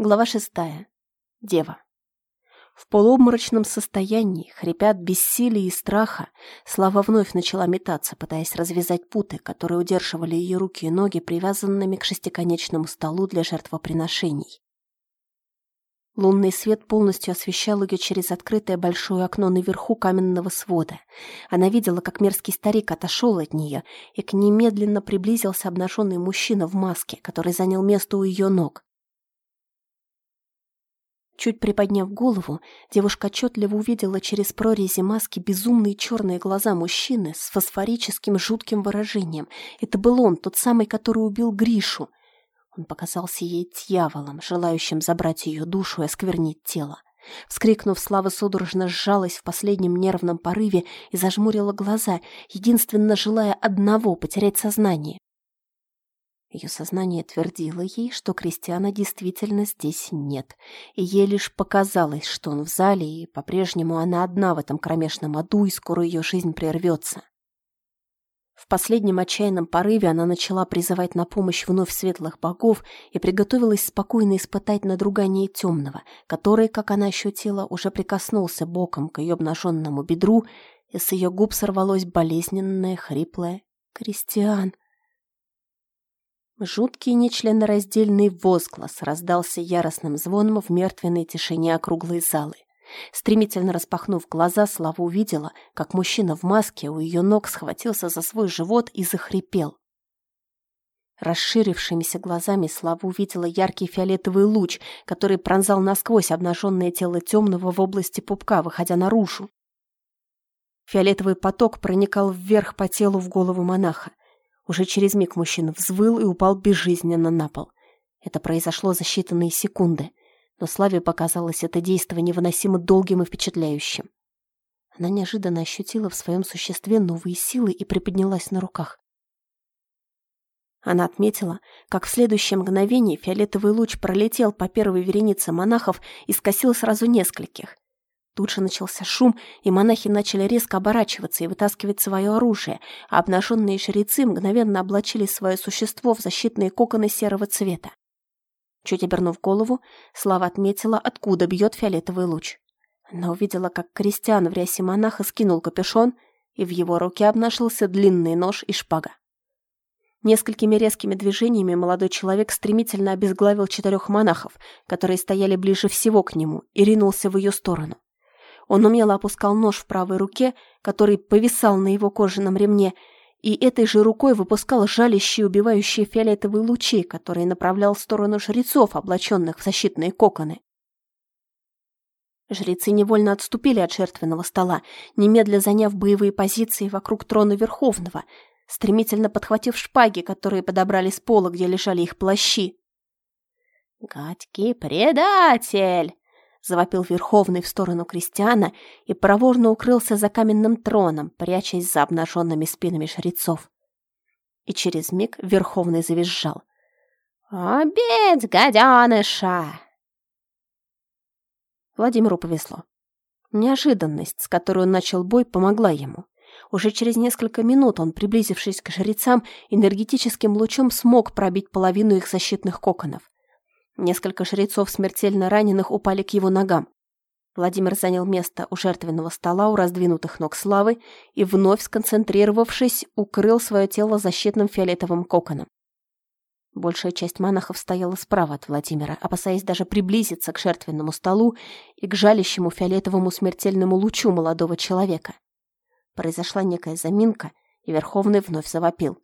Глава шестая. Дева. В полуобморочном состоянии, хрипя от бессилия и страха, Слава вновь начала метаться, пытаясь развязать путы, которые удерживали ее руки и ноги, привязанными к шестиконечному столу для жертвоприношений. Лунный свет полностью освещал ее через открытое большое окно наверху каменного свода. Она видела, как мерзкий старик отошел от нее, и к ней медленно приблизился обнаженный мужчина в маске, который занял место у ее ног. Чуть приподняв голову, девушка отчетливо увидела через прорези маски безумные черные глаза мужчины с фосфорическим жутким выражением. Это был он, тот самый, который убил Гришу. Он показался ей дьяволом, желающим забрать ее душу и осквернить тело. Вскрикнув, Слава судорожно сжалась в последнем нервном порыве и зажмурила глаза, единственно желая одного — потерять сознание. Ее сознание твердило ей, что Кристиана действительно здесь нет, и ей лишь показалось, что он в зале, и по-прежнему она одна в этом кромешном аду, и скоро ее жизнь прервется. В последнем отчаянном порыве она начала призывать на помощь вновь светлых богов и приготовилась спокойно испытать надругание темного, который, как она ощутила, уже прикоснулся боком к ее обнаженному бедру, и с ее губ сорвалось болезненное, хриплое «Кристиан!» Жуткий нечленораздельный возглас раздался яростным звоном в мертвенной тишине округлой залы. Стремительно распахнув глаза, Слава увидела, как мужчина в маске у ее ног схватился за свой живот и захрипел. Расширившимися глазами Слава увидела яркий фиолетовый луч, который пронзал насквозь обнаженное тело темного в области пупка, выходя наружу. Фиолетовый поток проникал вверх по телу в голову монаха. Уже через миг мужчина взвыл и упал безжизненно на пол. Это произошло за считанные секунды, но Славе показалось это действо невыносимо долгим и впечатляющим. Она неожиданно ощутила в своем существе новые силы и приподнялась на руках. Она отметила, как в следующее мгновение фиолетовый луч пролетел по первой веренице монахов и скосил сразу нескольких. Тут же начался шум, и монахи начали резко оборачиваться и вытаскивать свое оружие, а обнаженные жрецы мгновенно облачили свое существо в защитные коконы серого цвета. Чуть обернув голову, Слава отметила, откуда бьет фиолетовый луч. Она увидела, как крестьян в рясе монаха скинул капюшон, и в его руке обнажился длинный нож и шпага. Несколькими резкими движениями молодой человек стремительно обезглавил четырех монахов, которые стояли ближе всего к нему, и ринулся в ее сторону. Он умело опускал нож в правой руке, который повисал на его кожаном ремне, и этой же рукой выпускал жалящие, убивающие фиолетовые лучи, которые направлял в сторону жрецов, облаченных в защитные коконы. Жрецы невольно отступили от жертвенного стола, немедля заняв боевые позиции вокруг трона Верховного, стремительно подхватив шпаги, которые подобрали с пола, где лежали их плащи. «Гадкий предатель!» Завопил Верховный в сторону крестьяна и проворно укрылся за каменным троном, прячась за обнаженными спинами жрецов. И через миг Верховный завизжал. «Обедь, гаденыша!» Владимиру повезло. Неожиданность, с которой он начал бой, помогла ему. Уже через несколько минут он, приблизившись к жрецам, энергетическим лучом смог пробить половину их защитных коконов. Несколько жрецов смертельно раненых упали к его ногам. Владимир занял место у жертвенного стола у раздвинутых ног Славы и, вновь сконцентрировавшись, укрыл свое тело защитным фиолетовым коконом. Большая часть монахов стояла справа от Владимира, опасаясь даже приблизиться к жертвенному столу и к жалящему фиолетовому смертельному лучу молодого человека. Произошла некая заминка, и Верховный вновь завопил.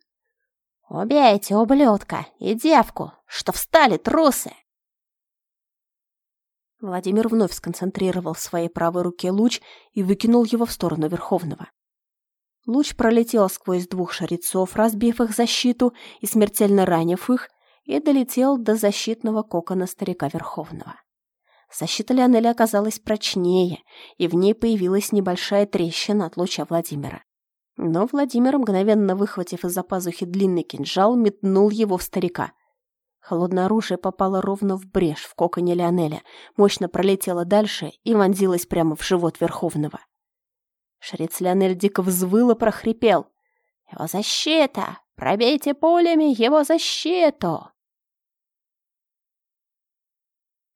«Убейте, ублюдка, и девку, что встали трусы!» Владимир вновь сконцентрировал в своей правой руке луч и выкинул его в сторону Верховного. Луч пролетел сквозь двух шарицов, разбив их защиту и смертельно ранив их, и долетел до защитного кокона старика Верховного. Защита Леонеля оказалась прочнее, и в ней появилась небольшая трещина от луча Владимира. Но Владимир, мгновенно выхватив из-за пазухи длинный кинжал, метнул его в старика — Холодное оружие попало ровно в брешь в коконе Леонеля, мощно пролетело дальше и вонзилось прямо в живот Верховного. Шрец Леонель дико взвыл и прохрипел. «Его защита! Пробейте пулями его защиту!»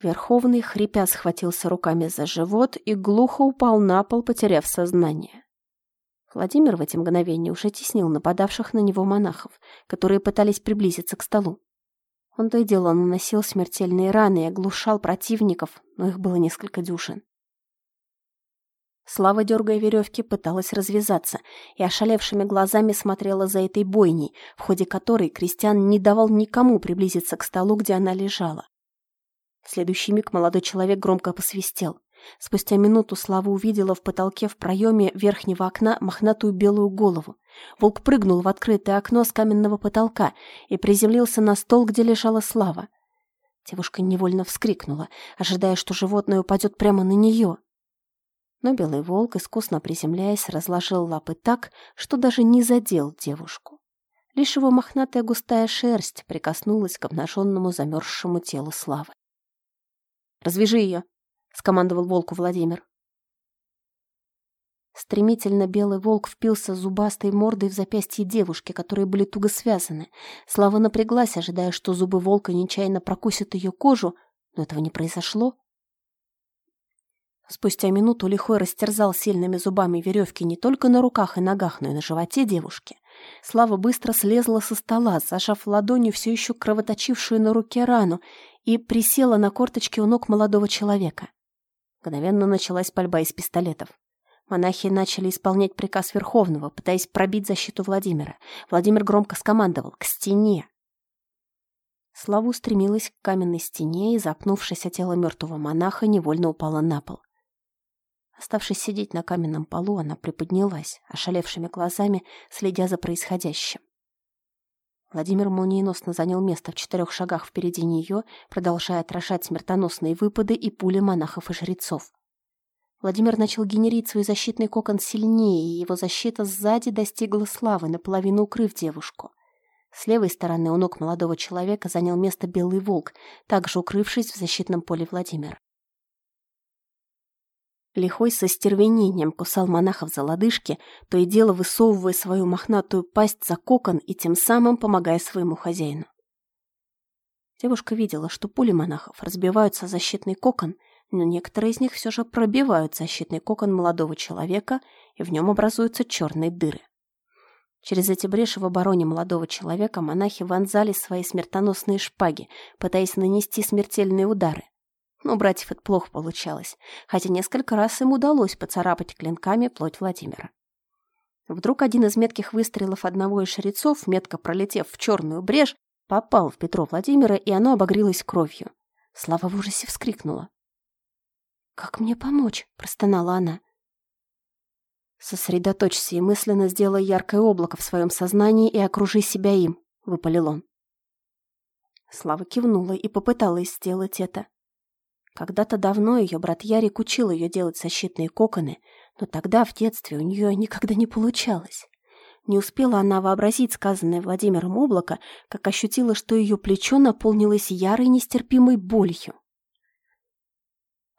Верховный, хрипя, схватился руками за живот и глухо упал на пол, потеряв сознание. Владимир в эти мгновения уже теснил нападавших на него монахов, которые пытались приблизиться к столу. Он то и дело наносил смертельные раны и оглушал противников, но их было несколько дюжин. Слава, дергая веревки, пыталась развязаться и ошалевшими глазами смотрела за этой бойней, в ходе которой Кристиан не давал никому приблизиться к столу, где она лежала. В следующий миг молодой человек громко посвистел. Спустя минуту Слава увидела в потолке в проеме верхнего окна мохнатую белую голову. Волк прыгнул в открытое окно с каменного потолка и приземлился на стол, где лежала Слава. Девушка невольно вскрикнула, ожидая, что животное упадет прямо на нее. Но белый волк, искусно приземляясь, разложил лапы так, что даже не задел девушку. Лишь его мохнатая густая шерсть прикоснулась к обнаженному замерзшему телу Славы. «Развяжи ее!» — скомандовал волку Владимир. Стремительно белый волк впился зубастой мордой в запястье девушки, которые были туго связаны. Слава напряглась, ожидая, что зубы волка нечаянно прокусят ее кожу, но этого не произошло. Спустя минуту Лихой растерзал сильными зубами веревки не только на руках и ногах, но и на животе девушки. Слава быстро слезла со стола, зажав ладонью все еще кровоточившую на руке рану, и присела на корточки у ног молодого человека. Мгновенно началась пальба из пистолетов. Монахи начали исполнять приказ Верховного, пытаясь пробить защиту Владимира. Владимир громко скомандовал «К стене!». Слава устремилась к каменной стене и, запнувшись о тело мертвого монаха, невольно упала на пол. Оставшись сидеть на каменном полу, она приподнялась, ошалевшими глазами, следя за происходящим. Владимир молниеносно занял место в четырех шагах впереди нее, продолжая отражать смертоносные выпады и пули монахов и жрецов. Владимир начал генерить свой защитный кокон сильнее, и его защита сзади достигла славы, наполовину укрыв девушку. С левой стороны у ног молодого человека занял место белый волк, также укрывшись в защитном поле Владимира. Лихой со стервенением кусал монахов за лодыжки, то и дело высовывая свою мохнатую пасть за кокон и тем самым помогая своему хозяину. Девушка видела, что пули монахов разбиваются о защитный кокон, но некоторые из них все же пробивают защитный кокон молодого человека, и в нем образуются черные дыры. Через эти бреши в обороне молодого человека монахи вонзали свои смертоносные шпаги, пытаясь нанести смертельные удары. Но братьев это плохо получалось, хотя несколько раз им удалось поцарапать клинками плоть Владимира. Вдруг один из метких выстрелов одного из шрецов, метко пролетев в черную брешь, попал в Петро Владимира, и оно обогрелось кровью. Слава в ужасе вскрикнула. «Как мне помочь?» – простонала она. «Сосредоточься и мысленно сделай яркое облако в своем сознании и окружи себя им», – выпалил он. Слава кивнула и попыталась сделать это. Когда-то давно ее брат Ярик учил ее делать защитные коконы, но тогда, в детстве, у нее никогда не получалось. Не успела она вообразить сказанное Владимиром облако, как ощутила, что ее плечо наполнилось ярой нестерпимой болью.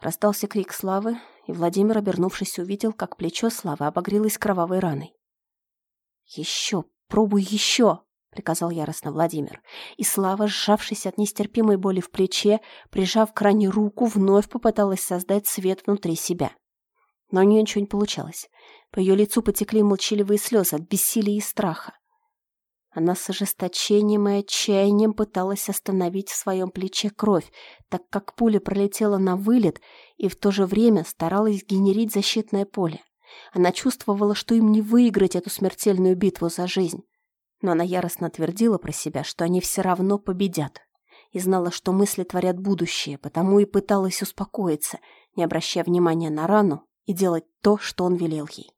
Раздался крик Славы, и Владимир, обернувшись, увидел, как плечо Славы обогрелось кровавой раной. «Еще! Пробуй еще!» — приказал яростно Владимир. И Слава, сжавшись от нестерпимой боли в плече, прижав к ране руку, вновь попыталась создать свет внутри себя. Но у нее ничего не получалось. По ее лицу потекли молчаливые слезы от бессилия и страха. Она с ожесточением и отчаянием пыталась остановить в своем плече кровь, так как пуля пролетела на вылет и в то же время старалась генерить защитное поле. Она чувствовала, что им не выиграть эту смертельную битву за жизнь но она яростно твердила про себя, что они все равно победят, и знала, что мысли творят будущее, потому и пыталась успокоиться, не обращая внимания на рану и делать то, что он велел ей.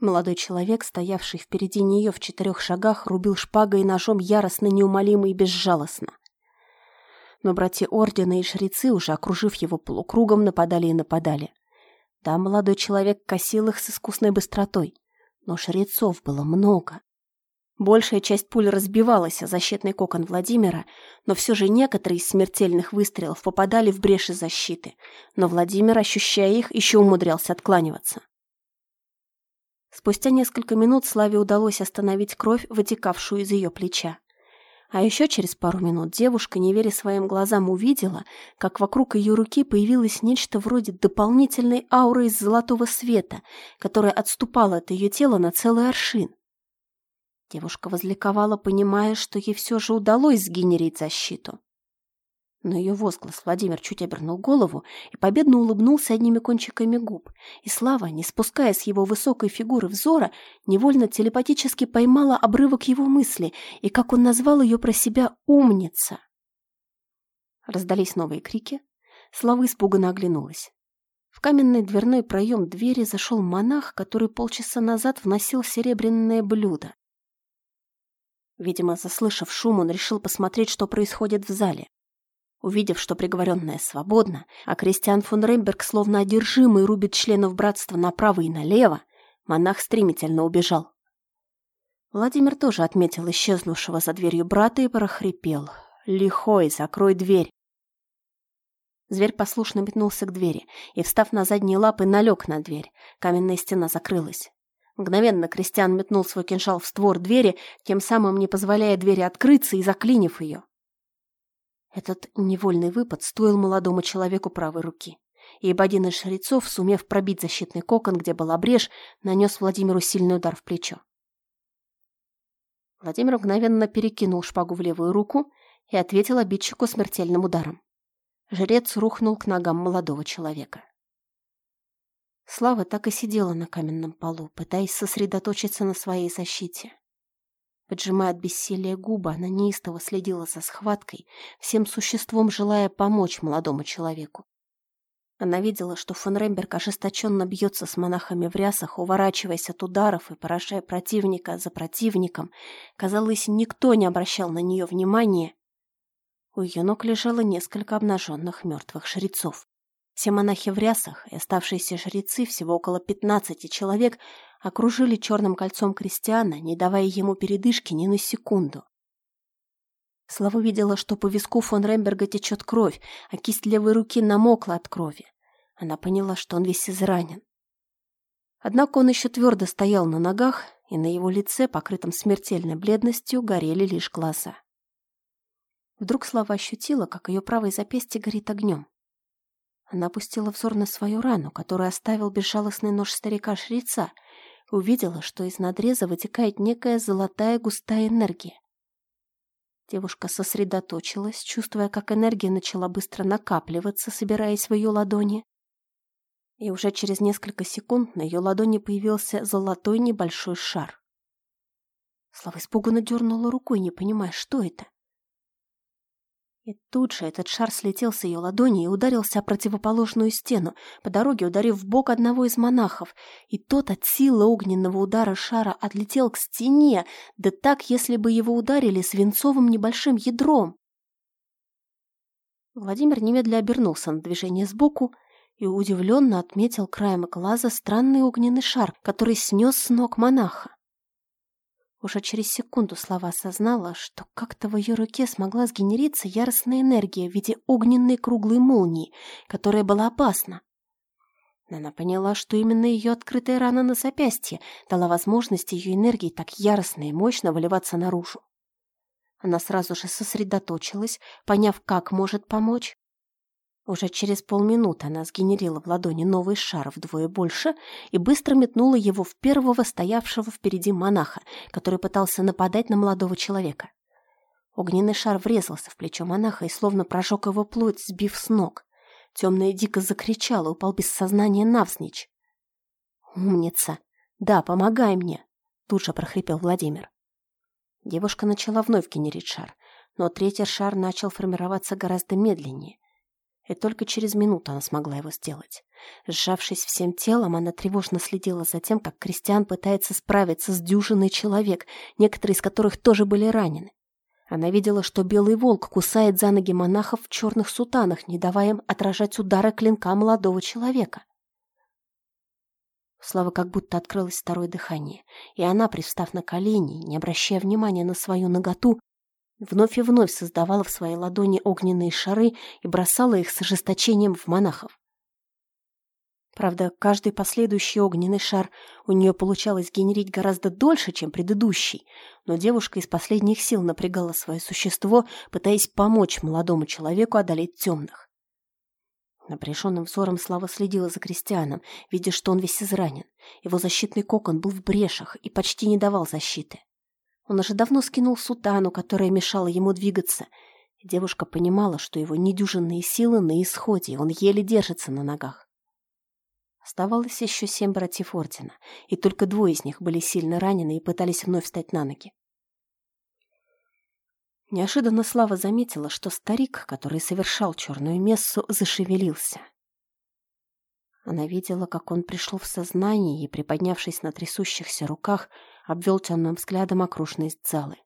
Молодой человек, стоявший впереди нее в четырех шагах, рубил шпагой и ножом яростно, неумолимо и безжалостно. Но братья Ордена и жрецы, уже окружив его полукругом, нападали и нападали. Да, молодой человек косил их с искусной быстротой но шрецов было много. Большая часть пуль разбивалась о защитный кокон Владимира, но все же некоторые из смертельных выстрелов попадали в бреши защиты, но Владимир, ощущая их, еще умудрялся откланиваться. Спустя несколько минут Славе удалось остановить кровь, вытекавшую из ее плеча. А еще через пару минут девушка, не веря своим глазам, увидела, как вокруг ее руки появилось нечто вроде дополнительной ауры из золотого света, которая отступала от ее тела на целый аршин. Девушка возликовала, понимая, что ей все же удалось сгенерить защиту. На ее возглас Владимир чуть обернул голову и победно улыбнулся одними кончиками губ. И Слава, не спуская с его высокой фигуры взора, невольно телепатически поймала обрывок его мысли и, как он назвал ее про себя, «умница». Раздались новые крики. Слава испуганно оглянулась. В каменный дверной проем двери зашел монах, который полчаса назад вносил серебряное блюдо. Видимо, заслышав шум, он решил посмотреть, что происходит в зале. Увидев, что приговоренная свободна, а Кристиан фон Ремберг словно одержимый рубит членов братства направо и налево, монах стремительно убежал. Владимир тоже отметил исчезнувшего за дверью брата и прохрипел. «Лихой, закрой дверь!» Зверь послушно метнулся к двери и, встав на задние лапы, налег на дверь. Каменная стена закрылась. Мгновенно Кристиан метнул свой кинжал в створ двери, тем самым не позволяя двери открыться и заклинив ее. Этот невольный выпад стоил молодому человеку правой руки. Ибо один из шрецов, сумев пробить защитный кокон, где была брешь, нанес Владимиру сильный удар в плечо. Владимир мгновенно перекинул шпагу в левую руку и ответил обидчику смертельным ударом. Жрец рухнул к ногам молодого человека. Слава так и сидела на каменном полу, пытаясь сосредоточиться на своей защите. Поджимая от бессилия губы, она неистово следила за схваткой, всем существом желая помочь молодому человеку. Она видела, что фон Ремберг ожесточенно бьется с монахами в рясах, уворачиваясь от ударов и поражая противника за противником. Казалось, никто не обращал на нее внимания. У ее ног лежало несколько обнаженных мертвых жрецов. Все монахи в рясах и оставшиеся жрецы, всего около пятнадцати человек, окружили черным кольцом крестьяна, не давая ему передышки ни на секунду. Слава видела, что по виску фон Ремберга течет кровь, а кисть левой руки намокла от крови. Она поняла, что он весь изранен. Однако он еще твердо стоял на ногах, и на его лице, покрытом смертельной бледностью, горели лишь глаза. Вдруг Слава ощутила, как ее правое запястье горит огнем. Она опустила взор на свою рану, которую оставил безжалостный нож старика-шреца, увидела, что из надреза вытекает некая золотая густая энергия. Девушка сосредоточилась, чувствуя, как энергия начала быстро накапливаться, собираясь в ее ладони. И уже через несколько секунд на ее ладони появился золотой небольшой шар. Слава испуганно дернула рукой, не понимая, что это. И тут же этот шар слетел с ее ладони и ударился о противоположную стену, по дороге ударив в бок одного из монахов, и тот от силы огненного удара шара отлетел к стене, да так, если бы его ударили свинцовым небольшим ядром. Владимир немедля обернулся на движение сбоку и удивленно отметил краем глаза странный огненный шар, который снес с ног монаха. Уже через секунду слова осознала, что как-то в ее руке смогла сгенериться яростная энергия в виде огненной круглой молнии, которая была опасна. Она поняла, что именно ее открытая рана на запястье дала возможность ее энергии так яростно и мощно выливаться наружу. Она сразу же сосредоточилась, поняв, как может помочь, уже через полминуты она сгенерила в ладони новый шар вдвое больше и быстро метнула его в первого стоявшего впереди монаха, который пытался нападать на молодого человека. Огненный шар врезался в плечо монаха и словно прожег его плоть, сбив с ног. Темная дико закричала, упал без сознания навзничь. «Умница! Да, помогай мне!» Тут же прохрипел Владимир. Девушка начала вновь генерить шар, но третий шар начал формироваться гораздо медленнее. И только через минуту она смогла его сделать. Сжавшись всем телом, она тревожно следила за тем, как Кристиан пытается справиться с дюжиной человек, некоторые из которых тоже были ранены. Она видела, что белый волк кусает за ноги монахов в черных сутанах, не давая им отражать удары клинка молодого человека. Слава как будто открылось второе дыхание, и она, пристав на колени, не обращая внимания на свою ноготу, Вновь и вновь создавала в своей ладони огненные шары и бросала их с ожесточением в монахов. Правда, каждый последующий огненный шар у нее получалось генерить гораздо дольше, чем предыдущий, но девушка из последних сил напрягала свое существо, пытаясь помочь молодому человеку одолеть темных. Напряженным взором Слава следила за крестьяном, видя, что он весь изранен. Его защитный кокон был в брешах и почти не давал защиты. Он уже давно скинул сутану, которая мешала ему двигаться. девушка понимала, что его недюжинные силы на исходе, он еле держится на ногах. Оставалось еще семь братьев Ордена, и только двое из них были сильно ранены и пытались вновь встать на ноги. Неожиданно Слава заметила, что старик, который совершал черную мессу, зашевелился. Она видела, как он пришел в сознание и, приподнявшись на трясущихся руках, обвел темным взглядом окружность залы.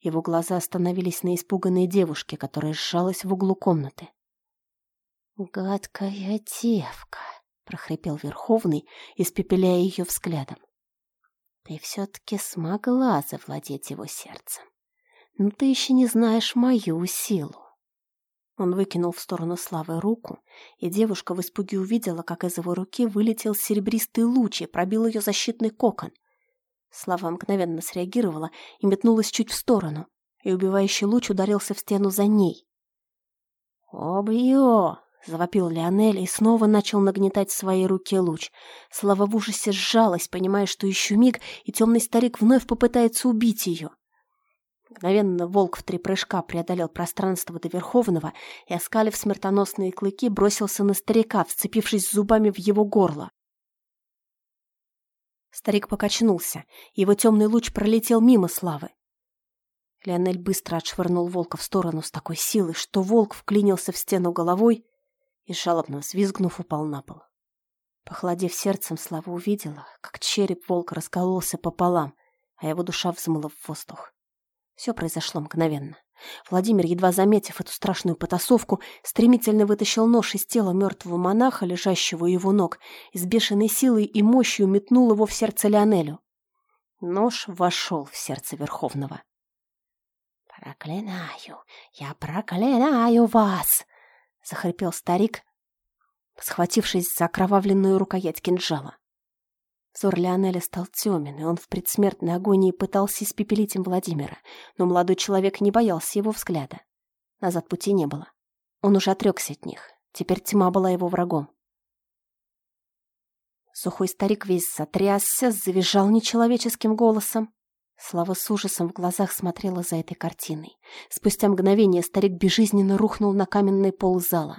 Его глаза остановились на испуганной девушке, которая сжалась в углу комнаты. «Гадкая девка!» — прохрипел Верховный, испепеляя ее взглядом. «Ты все-таки смогла завладеть его сердцем. Но ты еще не знаешь мою силу. Он выкинул в сторону Славы руку, и девушка в испуге увидела, как из его руки вылетел серебристый луч и пробил ее защитный кокон. Слава мгновенно среагировала и метнулась чуть в сторону, и убивающий луч ударился в стену за ней. «Обьё!» — завопил Леонель и снова начал нагнетать в своей руке луч. Слава в ужасе сжалась, понимая, что еще миг, и темный старик вновь попытается убить ее. Мгновенно волк в три прыжка преодолел пространство до Верховного и, оскалив смертоносные клыки, бросился на старика, вцепившись зубами в его горло. Старик покачнулся, его темный луч пролетел мимо Славы. Леонель быстро отшвырнул волка в сторону с такой силой, что волк вклинился в стену головой и, жалобно взвизгнув, упал на пол. Похолодев сердцем, Слава увидела, как череп волка раскололся пополам, а его душа взмыла в воздух. Все произошло мгновенно. Владимир, едва заметив эту страшную потасовку, стремительно вытащил нож из тела мертвого монаха, лежащего у его ног, и с бешеной силой и мощью метнул его в сердце Леонелю. Нож вошел в сердце Верховного. «Проклинаю! Я проклинаю вас!» — захрипел старик, схватившись за окровавленную рукоять кинжала. Взор Леонеля стал темен, и он в предсмертной агонии пытался испепелить им Владимира, но молодой человек не боялся его взгляда. Назад пути не было. Он уже отрекся от них. Теперь тьма была его врагом. Сухой старик весь затрясся, завизжал нечеловеческим голосом. Слава с ужасом в глазах смотрела за этой картиной. Спустя мгновение старик безжизненно рухнул на каменный пол зала.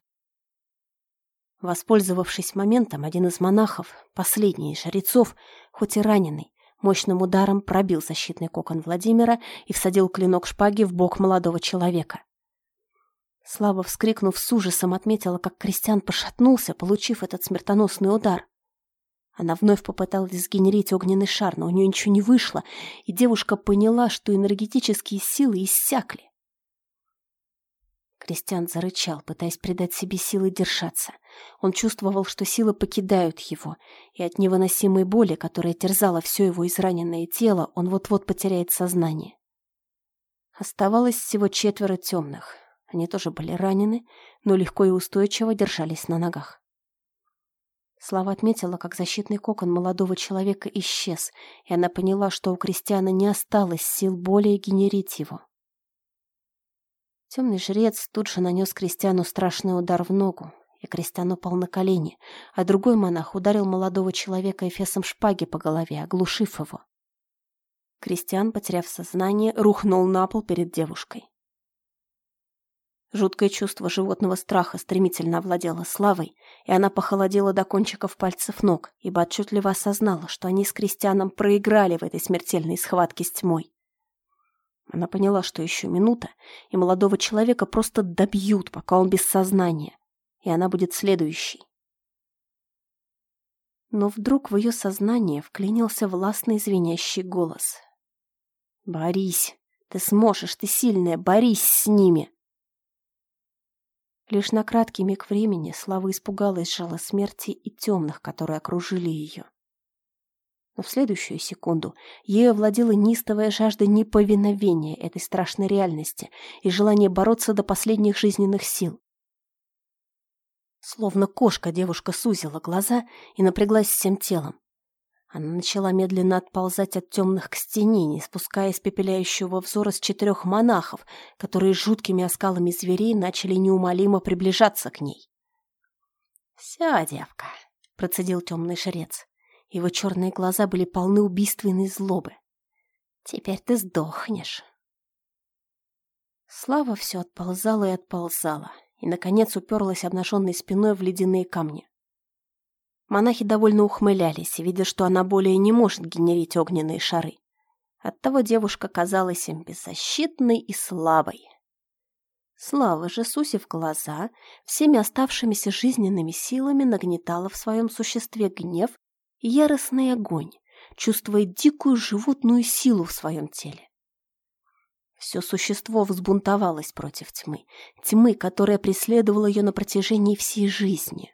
Воспользовавшись моментом, один из монахов, последний из жрецов, хоть и раненый, мощным ударом пробил защитный кокон Владимира и всадил клинок шпаги в бок молодого человека. Слава, вскрикнув с ужасом, отметила, как крестьян пошатнулся, получив этот смертоносный удар. Она вновь попыталась сгенерить огненный шар, но у нее ничего не вышло, и девушка поняла, что энергетические силы иссякли. Кристиан зарычал, пытаясь придать себе силы держаться. Он чувствовал, что силы покидают его, и от невыносимой боли, которая терзала все его израненное тело, он вот-вот потеряет сознание. Оставалось всего четверо темных. Они тоже были ранены, но легко и устойчиво держались на ногах. Слава отметила, как защитный кокон молодого человека исчез, и она поняла, что у Кристиана не осталось сил более генерить его. Темный жрец тут же нанес крестьяну страшный удар в ногу, и крестьян упал на колени, а другой монах ударил молодого человека эфесом шпаги по голове, оглушив его. Крестьян, потеряв сознание, рухнул на пол перед девушкой. Жуткое чувство животного страха стремительно овладело Славой, и она похолодела до кончиков пальцев ног, ибо отчетливо осознала, что они с крестьяном проиграли в этой смертельной схватке с тьмой. Она поняла, что еще минута, и молодого человека просто добьют, пока он без сознания, и она будет следующей. Но вдруг в ее сознание вклинился властный звенящий голос. «Борись! Ты сможешь, ты сильная! Борись с ними!» Лишь на краткий миг времени Слава испугалась жала смерти и темных, которые окружили ее. Но в следующую секунду ею овладела нистовая жажда неповиновения этой страшной реальности и желание бороться до последних жизненных сил. Словно кошка девушка сузила глаза и напряглась всем телом. Она начала медленно отползать от темных к стене, не спуская испепеляющего взора с четырех монахов, которые жуткими оскалами зверей начали неумолимо приближаться к ней. «Вся, девка», — процедил темный шрец. Его черные глаза были полны убийственной злобы. «Теперь ты сдохнешь». Слава все отползала и отползала, и, наконец, уперлась обнаженной спиной в ледяные камни. Монахи довольно ухмылялись, видя, что она более не может генерить огненные шары. Оттого девушка казалась им беззащитной и слабой. Слава же, сусив глаза, всеми оставшимися жизненными силами нагнетала в своем существе гнев яростный огонь, чувствуя дикую животную силу в своем теле. Все существо взбунтовалось против тьмы, тьмы, которая преследовала ее на протяжении всей жизни.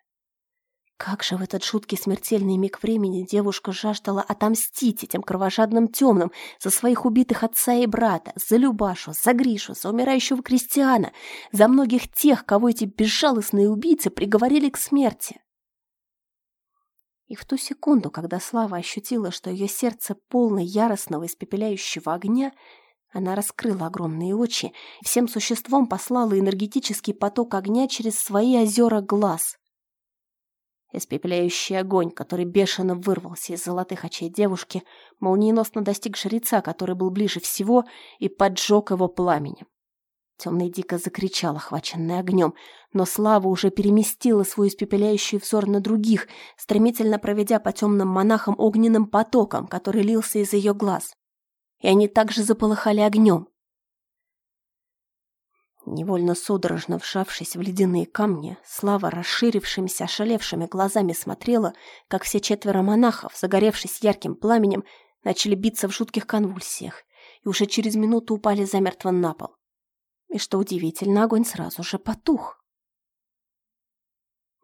Как же в этот жуткий смертельный миг времени девушка жаждала отомстить этим кровожадным темным за своих убитых отца и брата, за Любашу, за Гришу, за умирающего крестьяна, за многих тех, кого эти безжалостные убийцы приговорили к смерти. И в ту секунду, когда Слава ощутила, что ее сердце полно яростного испепеляющего огня, она раскрыла огромные очи и всем существом послала энергетический поток огня через свои озера глаз. Испепеляющий огонь, который бешено вырвался из золотых очей девушки, молниеносно достиг жреца, который был ближе всего, и поджег его пламенем. Темный дико закричал, охваченный огнем, но Слава уже переместила свой испепеляющий взор на других, стремительно проведя по темным монахам огненным потоком, который лился из ее глаз. И они также заполыхали огнем. Невольно судорожно вжавшись в ледяные камни, Слава расширившимися, ошалевшими глазами смотрела, как все четверо монахов, загоревшись ярким пламенем, начали биться в жутких конвульсиях и уже через минуту упали замертво на пол. И что удивительно, огонь сразу же потух.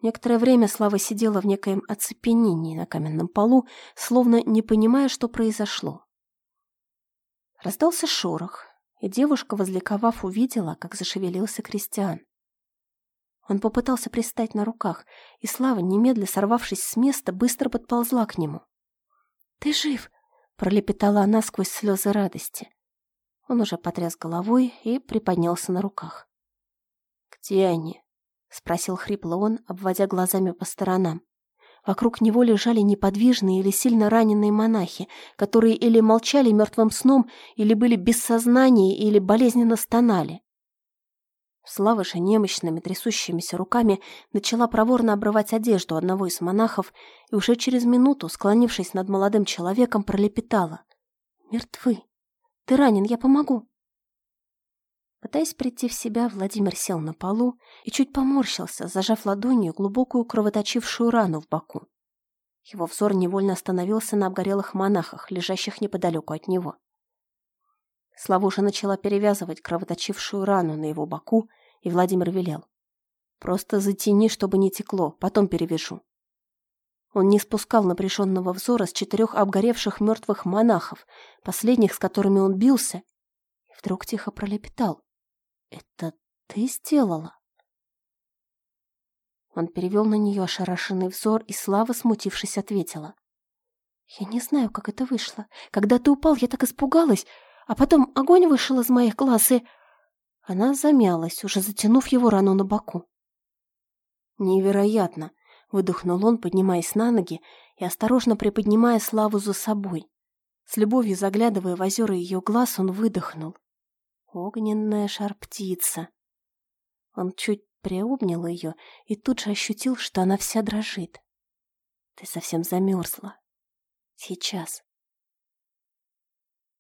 Некоторое время Слава сидела в некоем оцепенении на каменном полу, словно не понимая, что произошло. Раздался шорох, и девушка, возликовав, увидела, как зашевелился Кристиан. Он попытался пристать на руках, и Слава, немедля сорвавшись с места, быстро подползла к нему. «Ты жив!» — пролепетала она сквозь слезы радости. Он уже потряс головой и приподнялся на руках. «Где они?» — спросил хрипло он, обводя глазами по сторонам. Вокруг него лежали неподвижные или сильно раненые монахи, которые или молчали мертвым сном, или были без сознания, или болезненно стонали. Слава же немощными трясущимися руками начала проворно обрывать одежду одного из монахов и уже через минуту, склонившись над молодым человеком, пролепетала. «Мертвы. Ты ранен, я помогу». Пытаясь прийти в себя, Владимир сел на полу и чуть поморщился, зажав ладонью глубокую кровоточившую рану в боку. Его взор невольно остановился на обгорелых монахах, лежащих неподалеку от него. Славуша начала перевязывать кровоточившую рану на его боку, и Владимир велел. «Просто затяни, чтобы не текло, потом перевяжу». Он не спускал напряженного взора с четырех обгоревших мертвых монахов, последних, с которыми он бился, и вдруг тихо пролепетал. «Это ты сделала?» Он перевел на нее ошарашенный взор, и Слава, смутившись, ответила. «Я не знаю, как это вышло. Когда ты упал, я так испугалась, а потом огонь вышел из моих глаз, и...» Она замялась, уже затянув его рану на боку. «Невероятно!» — выдохнул он, поднимаясь на ноги и осторожно приподнимая Славу за собой. С любовью заглядывая в озера ее глаз, он выдохнул. Огненная шар-птица. Он чуть приобнял ее и тут же ощутил, что она вся дрожит. Ты совсем замерзла. Сейчас.